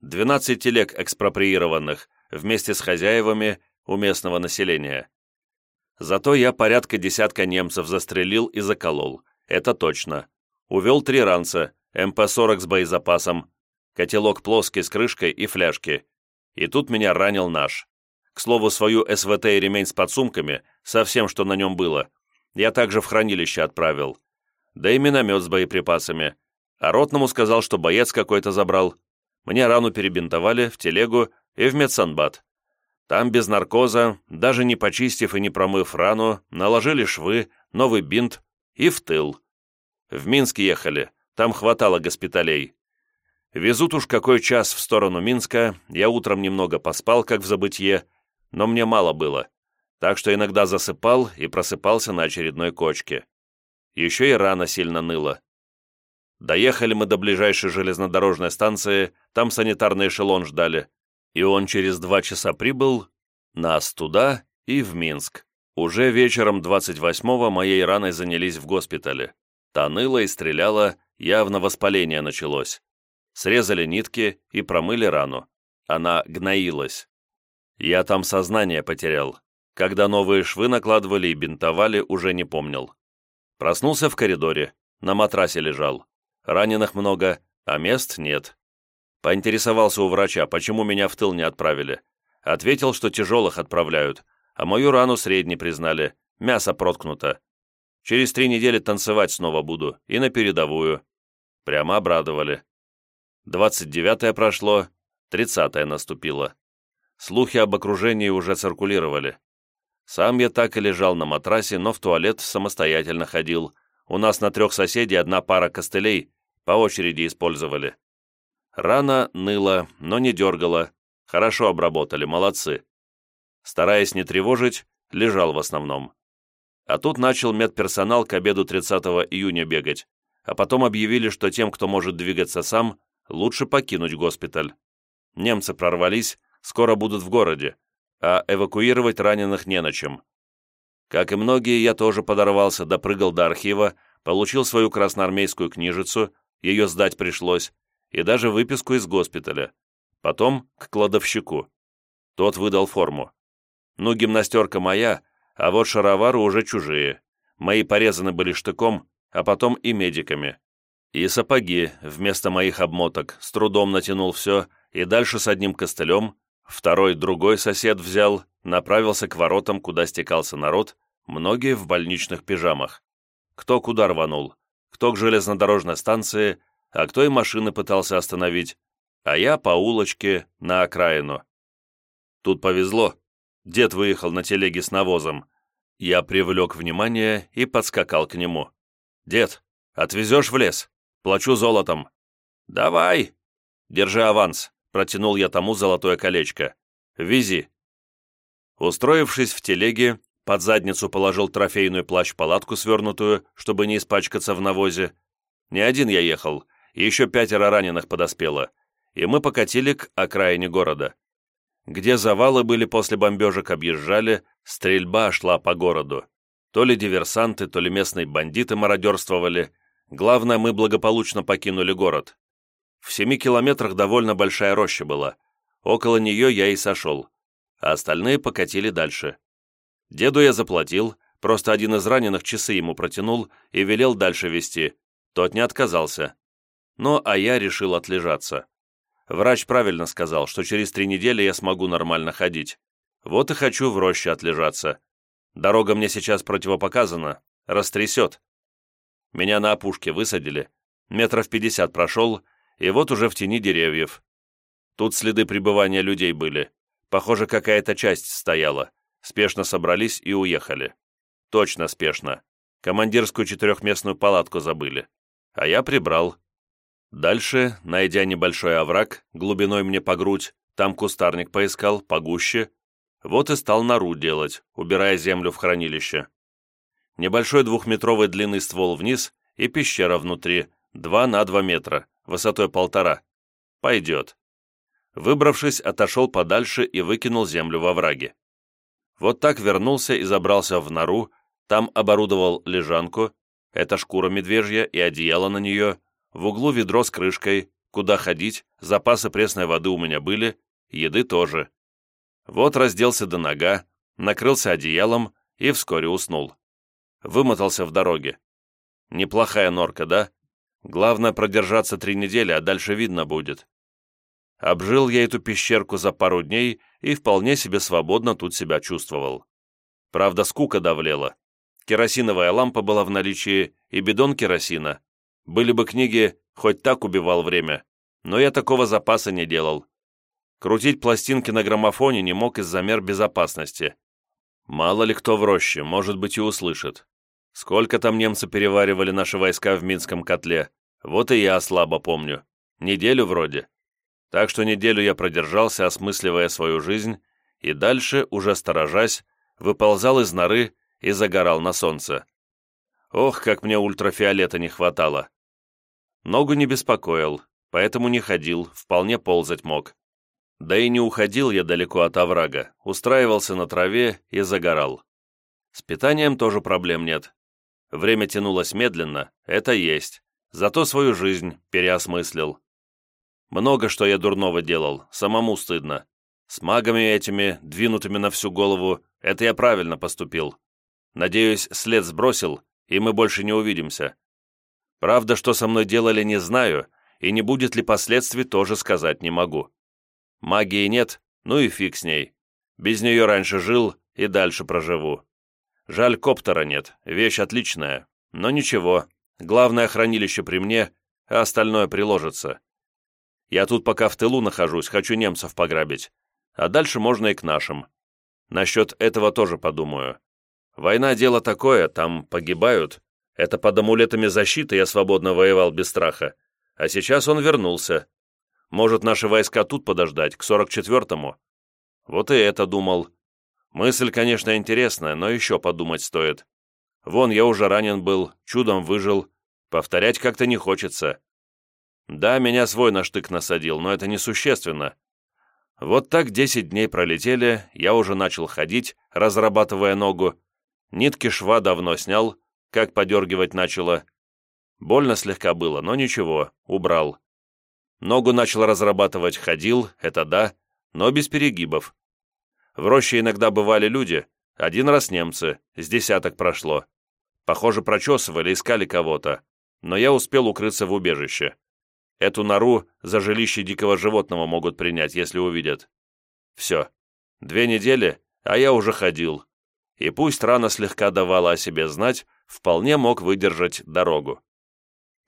Speaker 1: 12 телег экспроприированных, вместе с хозяевами у местного населения. Зато я порядка десятка немцев застрелил и заколол, это точно. Увел три ранца, МП-40 с боезапасом, котелок плоский с крышкой и фляжки. И тут меня ранил наш. К слову, свою СВТ и ремень с подсумками, со всем, что на нем было, я также в хранилище отправил. Да и миномет с боеприпасами. А ротному сказал, что боец какой-то забрал. Мне рану перебинтовали, в телегу и в медсанбат. Там без наркоза, даже не почистив и не промыв рану, наложили швы, новый бинт и в тыл. В Минск ехали, там хватало госпиталей. Везут уж какой час в сторону Минска, я утром немного поспал, как в забытье, но мне мало было, так что иногда засыпал и просыпался на очередной кочке. Еще и рана сильно ныла. Доехали мы до ближайшей железнодорожной станции, там санитарный эшелон ждали, и он через два часа прибыл, нас туда и в Минск. Уже вечером 28-го моей раной занялись в госпитале. Та и стреляла, явно воспаление началось. Срезали нитки и промыли рану. Она гноилась. Я там сознание потерял. Когда новые швы накладывали и бинтовали, уже не помнил. Проснулся в коридоре, на матрасе лежал. Раненых много, а мест нет. Поинтересовался у врача, почему меня в тыл не отправили. Ответил, что тяжелых отправляют, а мою рану средней признали, мясо проткнуто. Через три недели танцевать снова буду, и на передовую. Прямо обрадовали. Двадцать девятое прошло, тридцатое наступило. Слухи об окружении уже циркулировали. Сам я так и лежал на матрасе, но в туалет самостоятельно ходил. У нас на трех соседей одна пара костылей, по очереди использовали. Рана ныла, но не дергала. Хорошо обработали, молодцы. Стараясь не тревожить, лежал в основном. А тут начал медперсонал к обеду 30 июня бегать, а потом объявили, что тем, кто может двигаться сам, лучше покинуть госпиталь. Немцы прорвались, скоро будут в городе, а эвакуировать раненых не на чем. Как и многие, я тоже подорвался, допрыгал до архива, получил свою красноармейскую книжицу, ее сдать пришлось, и даже выписку из госпиталя. Потом к кладовщику. Тот выдал форму. Ну, гимнастерка моя, а вот шаровары уже чужие. Мои порезаны были штыком, а потом и медиками. И сапоги вместо моих обмоток с трудом натянул все, и дальше с одним костылем, второй другой сосед взял, направился к воротам, куда стекался народ, многие в больничных пижамах. Кто куда рванул, кто к железнодорожной станции, а кто и машины пытался остановить, а я по улочке на окраину. Тут повезло. Дед выехал на телеге с навозом. Я привлек внимание и подскакал к нему. «Дед, отвезешь в лес? Плачу золотом». «Давай!» «Держи аванс», — протянул я тому золотое колечко. «Вези». Устроившись в телеге, под задницу положил трофейную плащ-палатку свернутую, чтобы не испачкаться в навозе. Не один я ехал, еще пятеро раненых подоспело, и мы покатили к окраине города. Где завалы были после бомбежек, объезжали, стрельба шла по городу. То ли диверсанты, то ли местные бандиты мародерствовали. Главное, мы благополучно покинули город. В семи километрах довольно большая роща была. Около нее я и сошел. А остальные покатили дальше. Деду я заплатил, просто один из раненых часы ему протянул и велел дальше вести. Тот не отказался. Ну, а я решил отлежаться. Врач правильно сказал, что через три недели я смогу нормально ходить. Вот и хочу в роще отлежаться. Дорога мне сейчас противопоказана, растрясет. Меня на опушке высадили, метров пятьдесят прошел, и вот уже в тени деревьев. Тут следы пребывания людей были. Похоже, какая-то часть стояла. Спешно собрались и уехали. Точно спешно. Командирскую четырехместную палатку забыли. А я прибрал. Дальше, найдя небольшой овраг, глубиной мне по грудь, там кустарник поискал, погуще. Вот и стал нору делать, убирая землю в хранилище. Небольшой двухметровый длинный ствол вниз и пещера внутри, два на два метра, высотой полтора. Пойдет. Выбравшись, отошел подальше и выкинул землю во враге. Вот так вернулся и забрался в нору, там оборудовал лежанку, это шкура медвежья и одеяло на нее, в углу ведро с крышкой, куда ходить, запасы пресной воды у меня были, еды тоже. Вот разделся до нога, накрылся одеялом и вскоре уснул. Вымотался в дороге. Неплохая норка, да? Главное продержаться три недели, а дальше видно будет. Обжил я эту пещерку за пару дней и вполне себе свободно тут себя чувствовал. Правда, скука давлела. Керосиновая лампа была в наличии и бидон керосина. Были бы книги, хоть так убивал время, но я такого запаса не делал. Крутить пластинки на граммофоне не мог из-за мер безопасности. Мало ли кто в роще, может быть и услышит. Сколько там немцы переваривали наши войска в Минском котле, вот и я слабо помню. Неделю вроде. Так что неделю я продержался, осмысливая свою жизнь, и дальше, уже сторожась, выползал из норы и загорал на солнце. Ох, как мне ультрафиолета не хватало. Ногу не беспокоил, поэтому не ходил, вполне ползать мог. Да и не уходил я далеко от оврага, устраивался на траве и загорал. С питанием тоже проблем нет. Время тянулось медленно, это есть, зато свою жизнь переосмыслил. Много что я дурного делал, самому стыдно. С магами этими, двинутыми на всю голову, это я правильно поступил. Надеюсь, след сбросил, и мы больше не увидимся. Правда, что со мной делали, не знаю, и не будет ли последствий, тоже сказать не могу. Магии нет, ну и фиг с ней. Без нее раньше жил и дальше проживу. Жаль, коптера нет, вещь отличная. Но ничего, главное хранилище при мне, а остальное приложится. Я тут пока в тылу нахожусь, хочу немцев пограбить. А дальше можно и к нашим. Насчет этого тоже подумаю. Война дело такое, там погибают. Это под амулетами защиты я свободно воевал без страха. А сейчас он вернулся. Может, наши войска тут подождать, к 44-му? Вот и это думал. Мысль, конечно, интересная, но еще подумать стоит. Вон, я уже ранен был, чудом выжил. Повторять как-то не хочется. Да, меня свой на штык насадил, но это несущественно. Вот так десять дней пролетели, я уже начал ходить, разрабатывая ногу. Нитки шва давно снял, как подергивать начало. Больно слегка было, но ничего, убрал. Ногу начал разрабатывать, ходил, это да, но без перегибов. В роще иногда бывали люди, один раз немцы, с десяток прошло. Похоже, прочесывали, искали кого-то, но я успел укрыться в убежище. Эту нору за жилище дикого животного могут принять, если увидят. Все. Две недели, а я уже ходил. И пусть рана слегка давала о себе знать, вполне мог выдержать дорогу.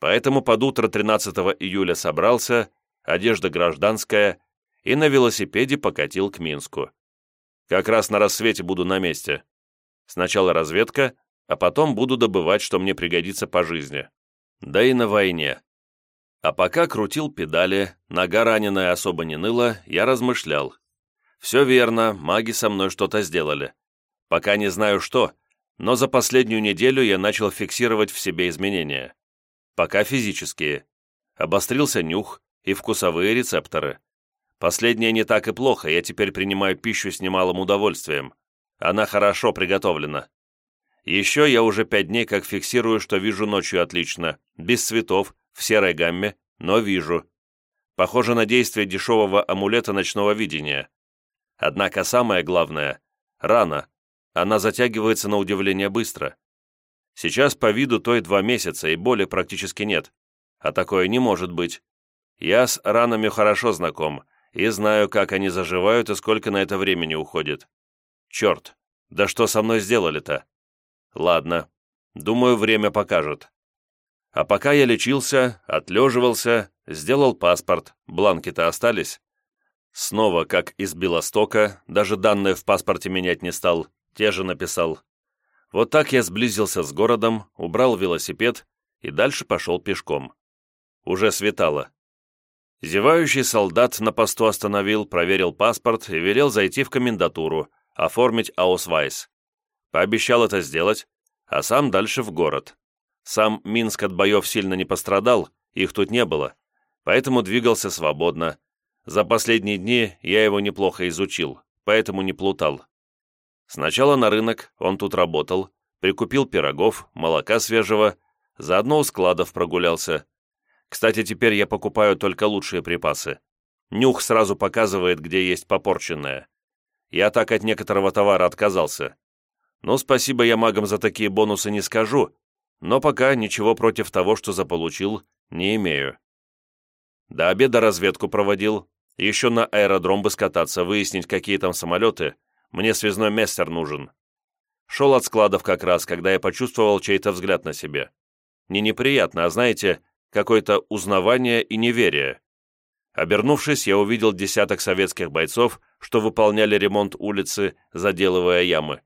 Speaker 1: Поэтому под утро 13 июля собрался, одежда гражданская, и на велосипеде покатил к Минску. Как раз на рассвете буду на месте. Сначала разведка, а потом буду добывать, что мне пригодится по жизни. Да и на войне. А пока крутил педали, нога раненая особо не ныла, я размышлял. Все верно, маги со мной что-то сделали. Пока не знаю что, но за последнюю неделю я начал фиксировать в себе изменения. Пока физические. Обострился нюх и вкусовые рецепторы. Последнее не так и плохо, я теперь принимаю пищу с немалым удовольствием. Она хорошо приготовлена. Еще я уже пять дней как фиксирую, что вижу ночью отлично, без цветов, в серой гамме, но вижу. Похоже на действие дешевого амулета ночного видения. Однако самое главное – рана. Она затягивается на удивление быстро. Сейчас по виду той два месяца и боли практически нет. А такое не может быть. Я с ранами хорошо знаком и знаю, как они заживают и сколько на это времени уходит. Черт, да что со мной сделали-то? Ладно, думаю, время покажет. А пока я лечился, отлеживался, сделал паспорт, бланки-то остались. Снова, как из Белостока, даже данные в паспорте менять не стал, те же написал. Вот так я сблизился с городом, убрал велосипед и дальше пошел пешком. Уже светало. Зевающий солдат на посту остановил, проверил паспорт и велел зайти в комендатуру, оформить аусвайс. Пообещал это сделать, а сам дальше в город. Сам Минск от боев сильно не пострадал, их тут не было, поэтому двигался свободно. За последние дни я его неплохо изучил, поэтому не плутал. Сначала на рынок, он тут работал, прикупил пирогов, молока свежего, заодно у складов прогулялся. Кстати, теперь я покупаю только лучшие припасы. Нюх сразу показывает, где есть попорченное. Я так от некоторого товара отказался. Ну, спасибо я магам за такие бонусы не скажу, но пока ничего против того, что заполучил, не имею. До обеда разведку проводил, еще на аэродром бы скататься, выяснить, какие там самолеты, мне связной мастер нужен. Шел от складов как раз, когда я почувствовал чей-то взгляд на себе. Не неприятно, а знаете, какое-то узнавание и неверие. Обернувшись, я увидел десяток советских бойцов, что выполняли ремонт улицы, заделывая ямы.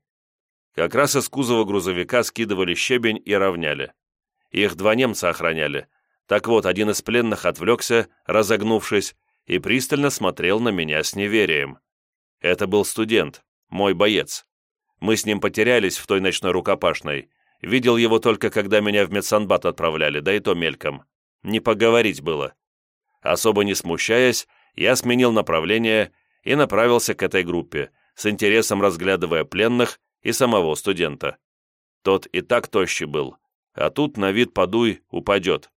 Speaker 1: Как раз из кузова грузовика скидывали щебень и равняли. Их два немца охраняли. Так вот, один из пленных отвлекся, разогнувшись, и пристально смотрел на меня с неверием. Это был студент, мой боец. Мы с ним потерялись в той ночной рукопашной. Видел его только, когда меня в медсанбат отправляли, да и то мельком. Не поговорить было. Особо не смущаясь, я сменил направление и направился к этой группе, с интересом разглядывая пленных и самого студента. Тот и так тощий был, а тут на вид подуй упадет.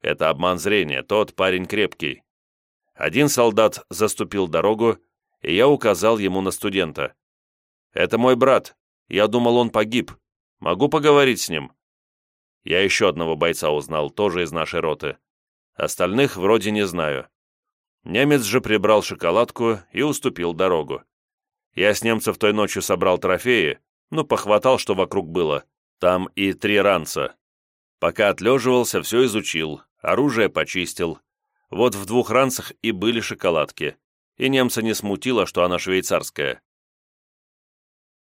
Speaker 1: Это обман зрения, тот парень крепкий. Один солдат заступил дорогу, и я указал ему на студента. «Это мой брат. Я думал, он погиб. Могу поговорить с ним?» Я еще одного бойца узнал, тоже из нашей роты. Остальных вроде не знаю. Немец же прибрал шоколадку и уступил дорогу. Я с немцев той ночью собрал трофеи, ну, похватал, что вокруг было. Там и три ранца. Пока отлеживался, все изучил, оружие почистил. Вот в двух ранцах и были шоколадки. И немца не смутило, что она швейцарская.